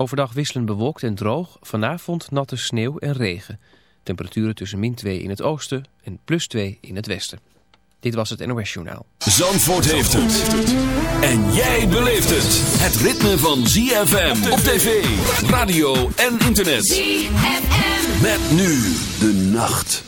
Overdag wisselend bewolkt en droog. Vanavond natte sneeuw en regen. Temperaturen tussen min 2 in het oosten en plus 2 in het westen. Dit was het NOS Journaal. Zandvoort heeft het. En jij beleeft het. Het ritme van ZFM op tv, radio en internet. ZFM. Met nu de nacht.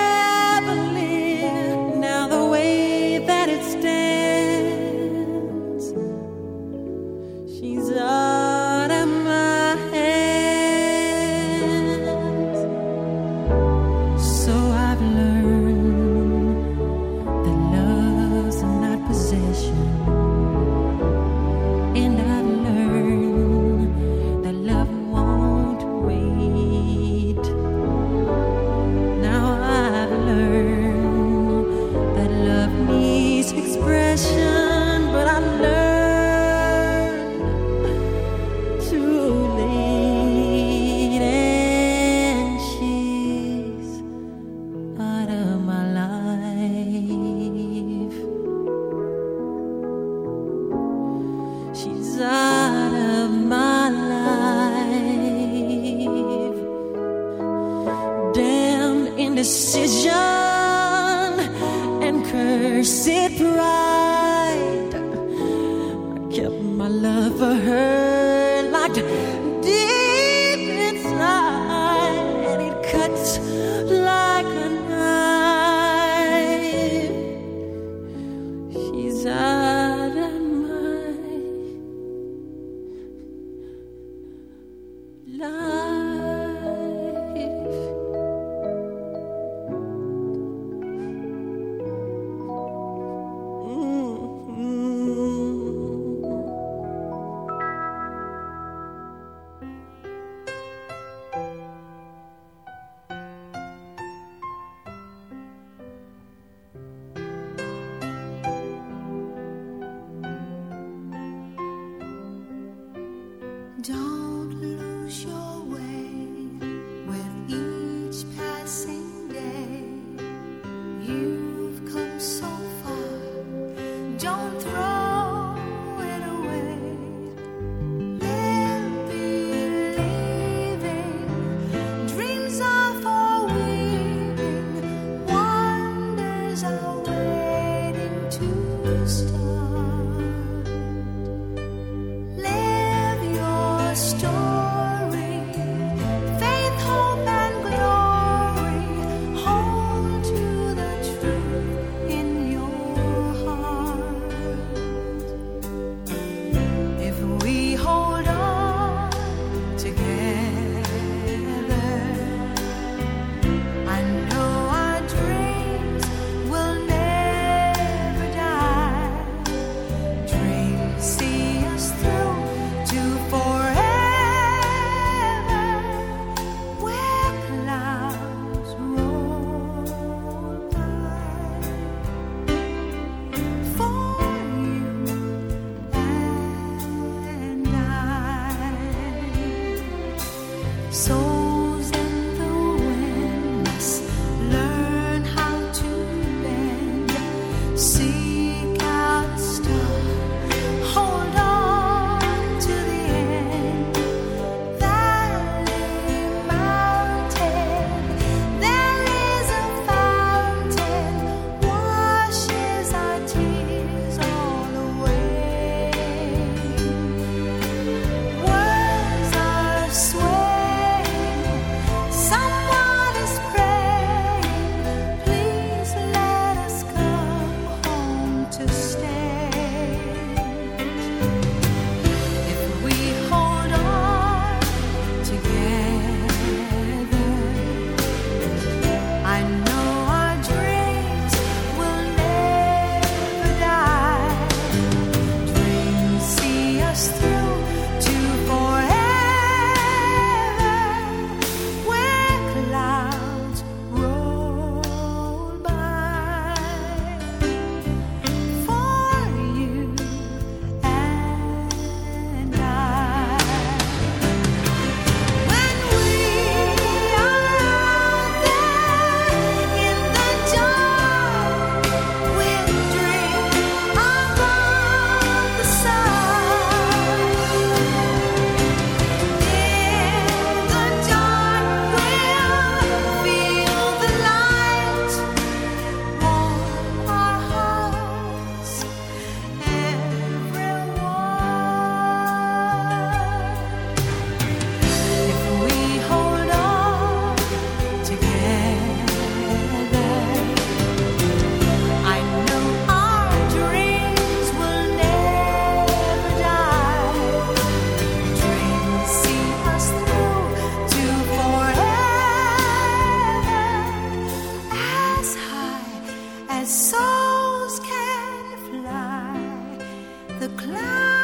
the clouds.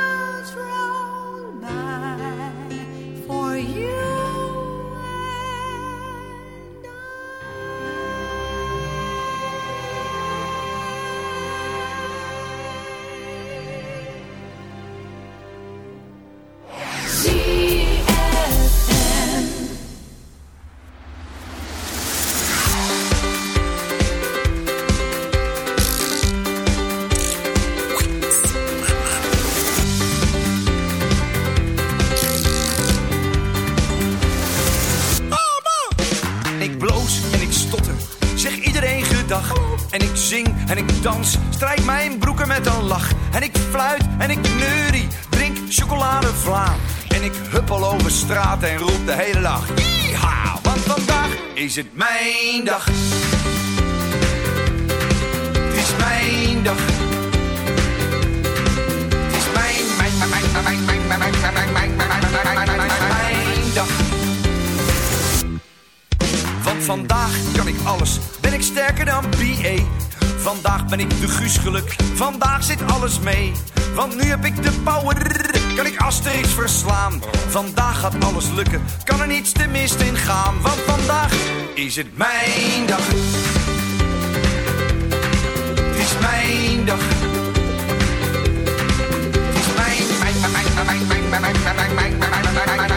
Is het mijn dag. Het is mijn dag. Het is mijn, mijn, mijn, mijn, mijn, mijn, mijn, mijn, mijn, mijn, mijn, mijn, dag. Want vandaag kan ik alles, ben ik sterker dan BA. Vandaag ben ik de Guus geluk, vandaag zit alles mee. Want nu heb ik de power, kan ik Asterix verslaan. Vandaag gaat alles lukken, kan er niets te mist in gaan. Is het mijn dag. Het is mijn dag. Het is mijn, mijn,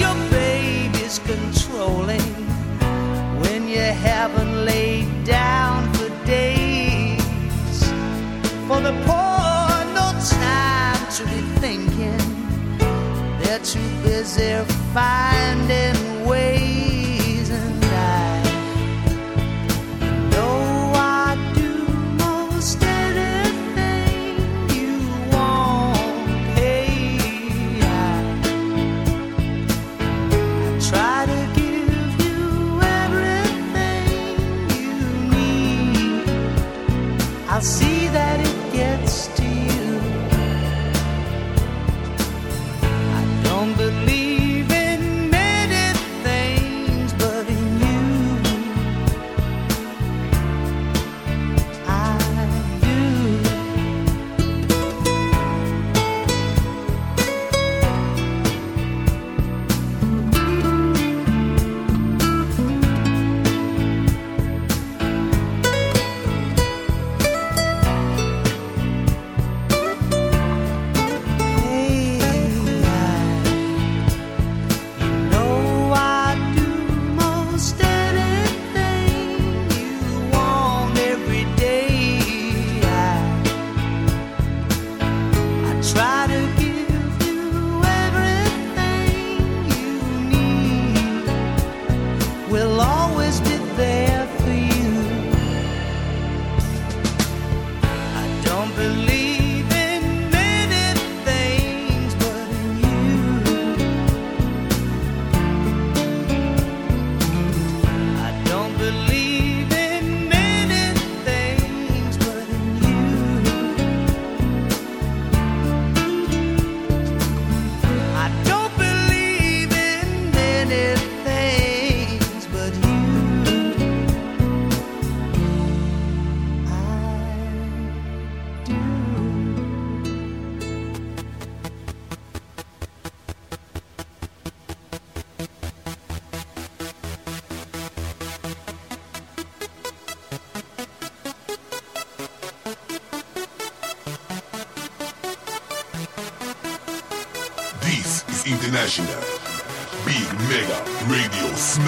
your baby's controlling when you haven't laid down for days. For the poor, no time to be thinking, they're too busy finding.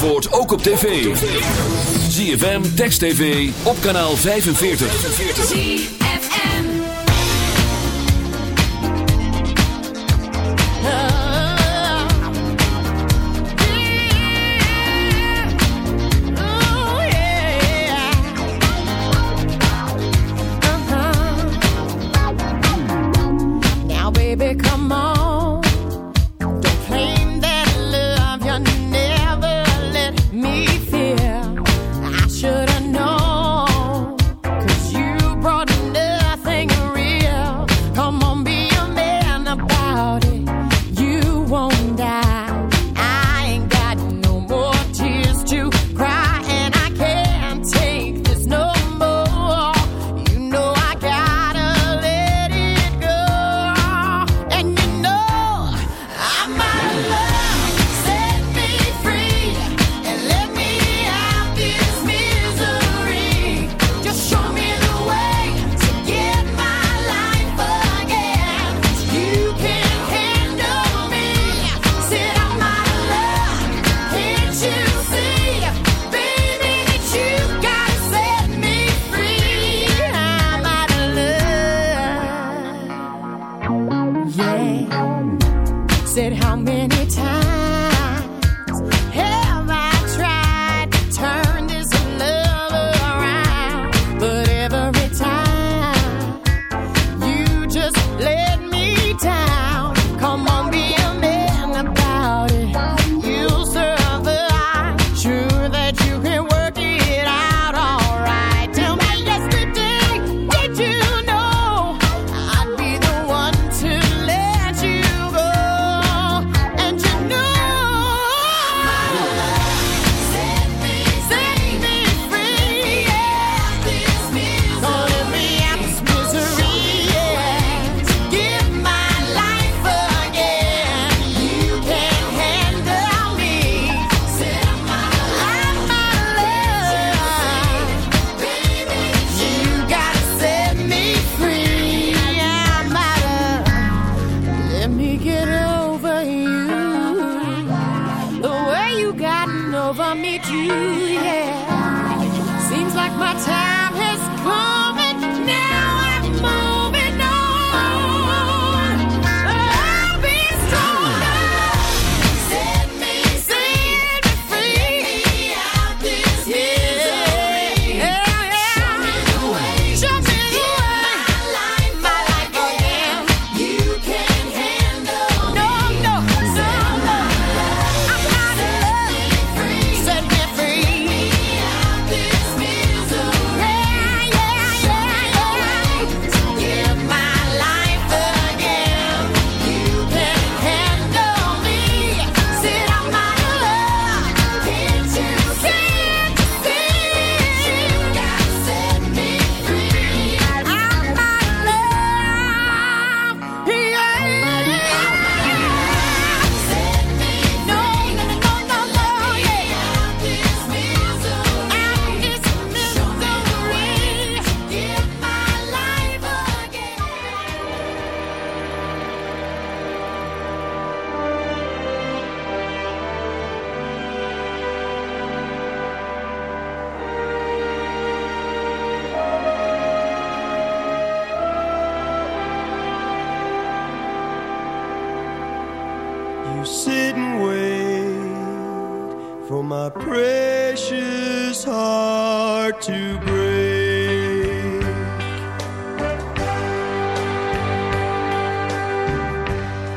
Zandvoort ook op tv. ZFM, Text TV, op kanaal 45. Now come on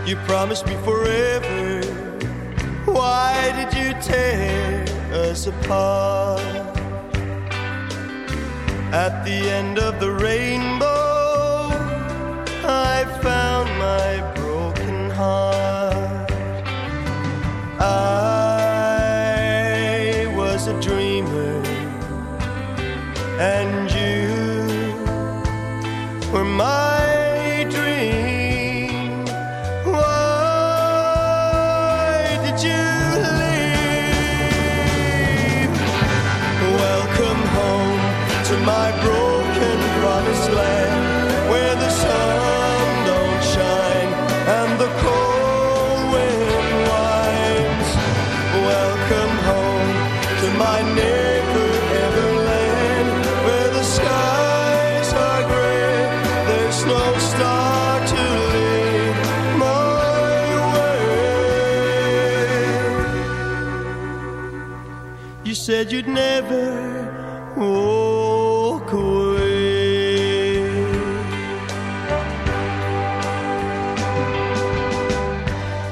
You promised me forever. Why did you tear us apart? At the end of the rainbow, I found my broken heart. never walk away.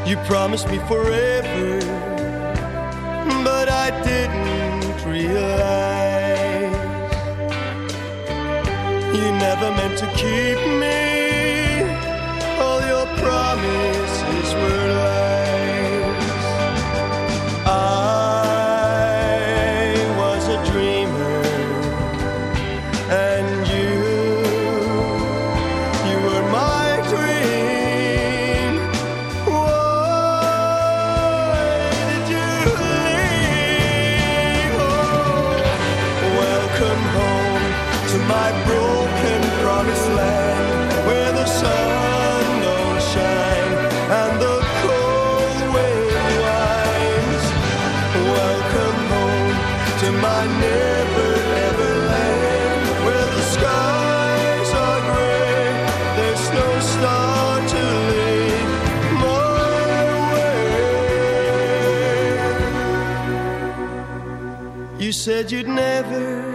You promised me forever, but I didn't realize you never meant to keep me. said you'd never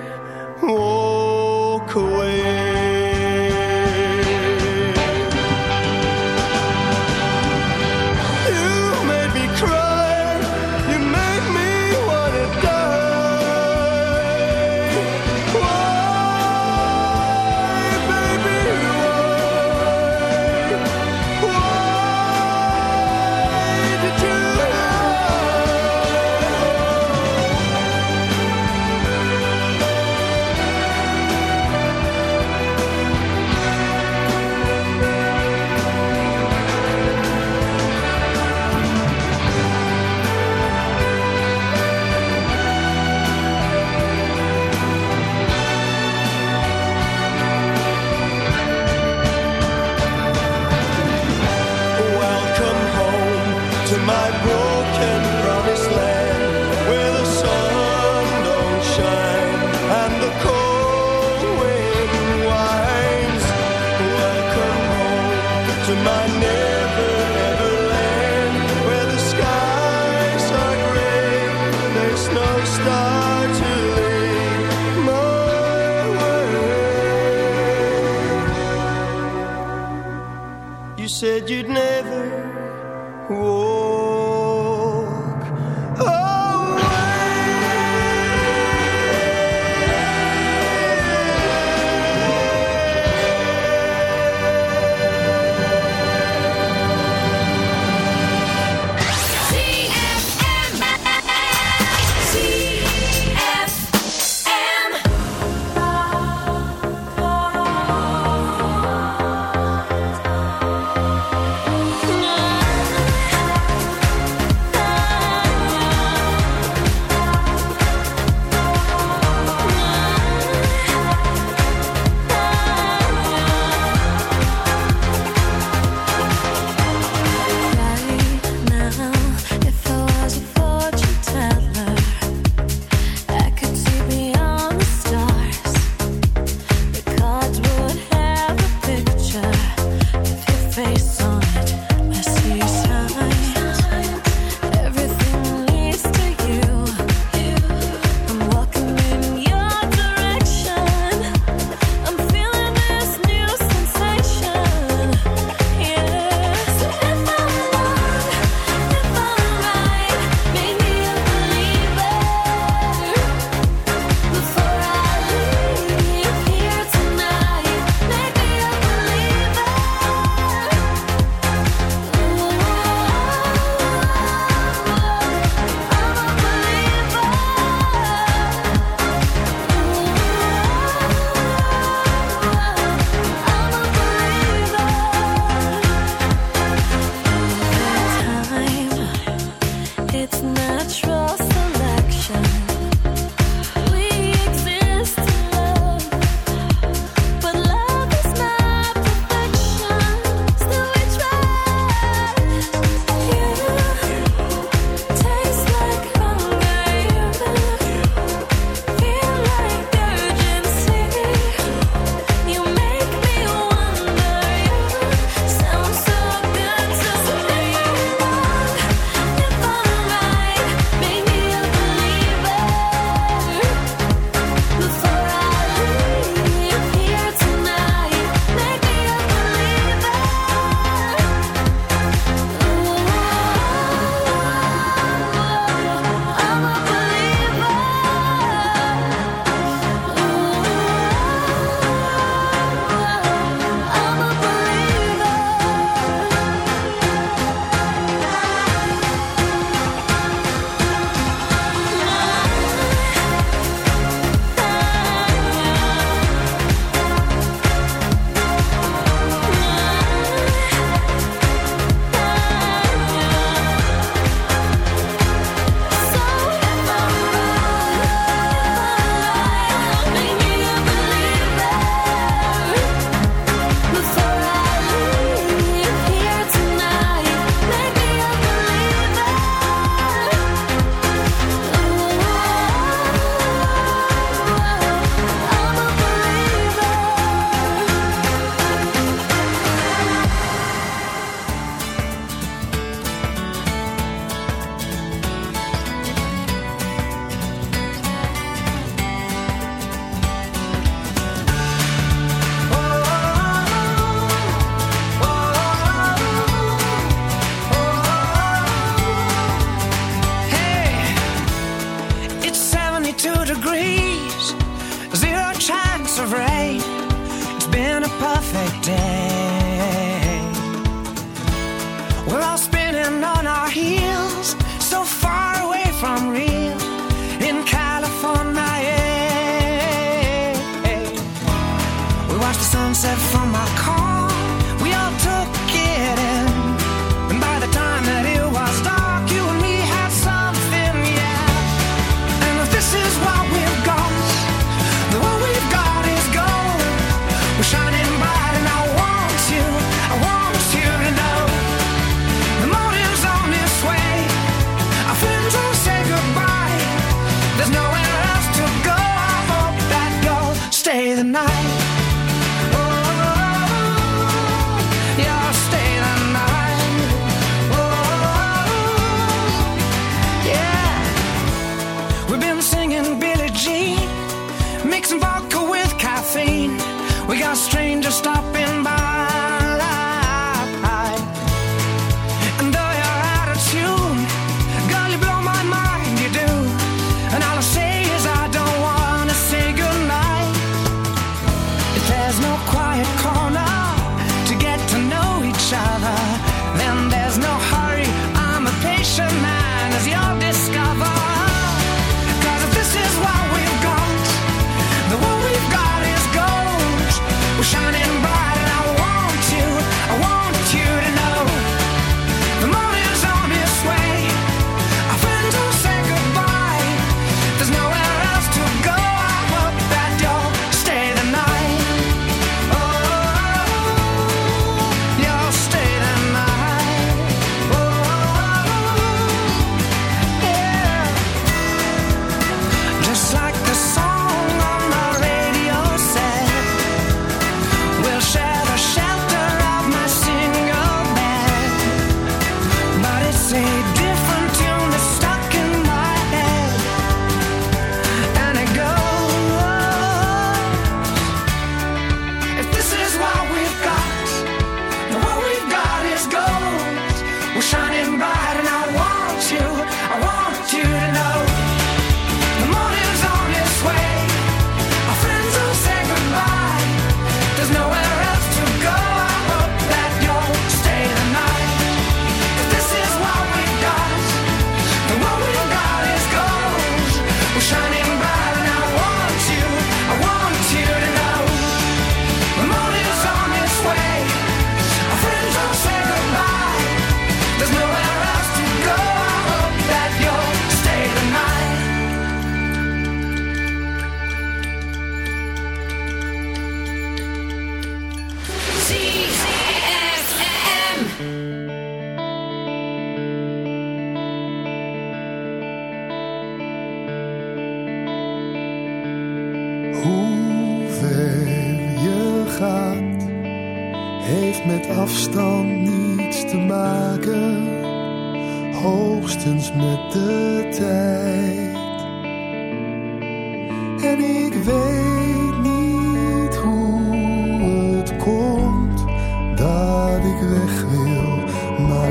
said you'd never walk. a perfect day. We're all spinning on our heels.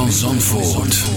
Van Zandvoort.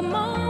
amor.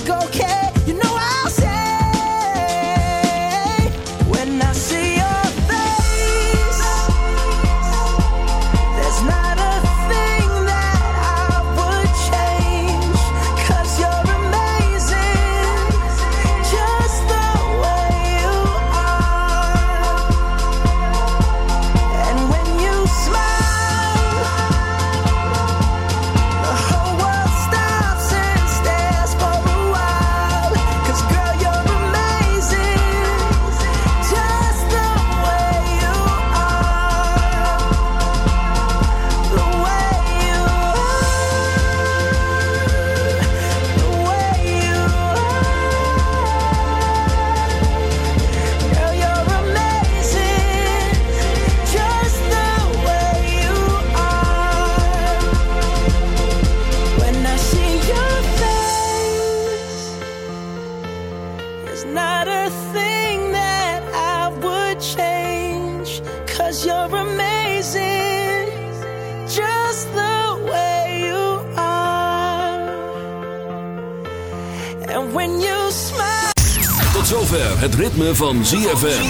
van ZFM.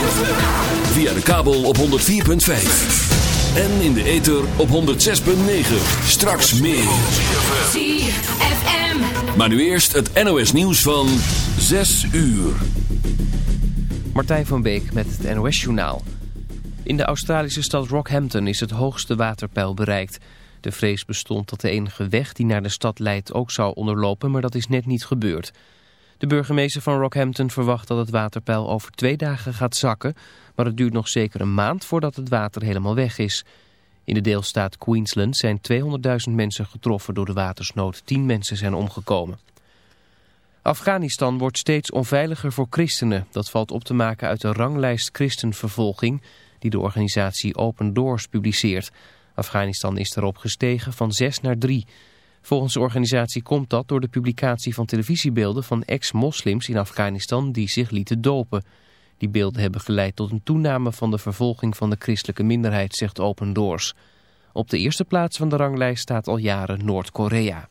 Via de kabel op 104.5. En in de ether op 106.9. Straks meer. ZFM. Maar nu eerst het NOS nieuws van 6 uur. Martijn van Beek met het NOS-journaal. In de Australische stad Rockhampton is het hoogste waterpeil bereikt. De vrees bestond dat de enige weg die naar de stad leidt ook zou onderlopen, maar dat is net niet gebeurd. De burgemeester van Rockhampton verwacht dat het waterpeil over twee dagen gaat zakken, maar het duurt nog zeker een maand voordat het water helemaal weg is. In de deelstaat Queensland zijn 200.000 mensen getroffen door de watersnood. 10 mensen zijn omgekomen. Afghanistan wordt steeds onveiliger voor christenen. Dat valt op te maken uit de ranglijst christenvervolging die de organisatie Open Doors publiceert. Afghanistan is daarop gestegen van 6 naar 3. Volgens de organisatie komt dat door de publicatie van televisiebeelden van ex-moslims in Afghanistan die zich lieten dopen. Die beelden hebben geleid tot een toename van de vervolging van de christelijke minderheid, zegt Open Doors. Op de eerste plaats van de ranglijst staat al jaren Noord-Korea.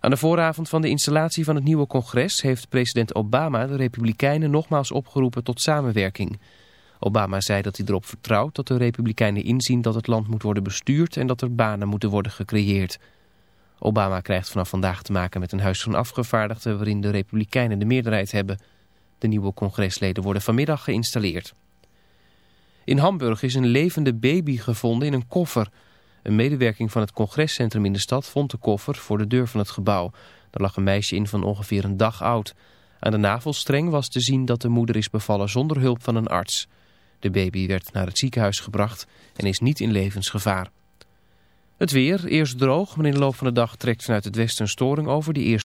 Aan de vooravond van de installatie van het nieuwe congres heeft president Obama de Republikeinen nogmaals opgeroepen tot samenwerking. Obama zei dat hij erop vertrouwt dat de Republikeinen inzien dat het land moet worden bestuurd en dat er banen moeten worden gecreëerd. Obama krijgt vanaf vandaag te maken met een huis van afgevaardigden waarin de Republikeinen de meerderheid hebben. De nieuwe congresleden worden vanmiddag geïnstalleerd. In Hamburg is een levende baby gevonden in een koffer. Een medewerking van het congrescentrum in de stad vond de koffer voor de deur van het gebouw. Er lag een meisje in van ongeveer een dag oud. Aan de navelstreng was te zien dat de moeder is bevallen zonder hulp van een arts. De baby werd naar het ziekenhuis gebracht en is niet in levensgevaar. Het weer, eerst droog, maar in de loop van de dag trekt vanuit het westen een storing over. Die eerst